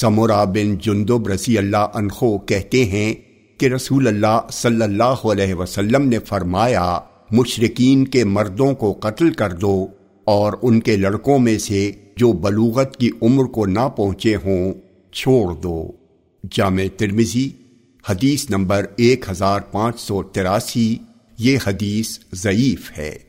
سمورا بن جندب رضی اللہ عنہ کہتے ہیں کہ رسول اللہ صلی اللہ علیہ وسلم نے فرمایا مشرقین کے مردوں کو قتل کر دو اور ان کے لڑکوں میں سے جو بلوغت کی عمر کو نہ پہنچے ہوں، چھوڑ دو۔ جامع ترمزی حدیث نمبر ایک ہزار پانچ سو تراسی، یہ حدیث ضعیف ہے۔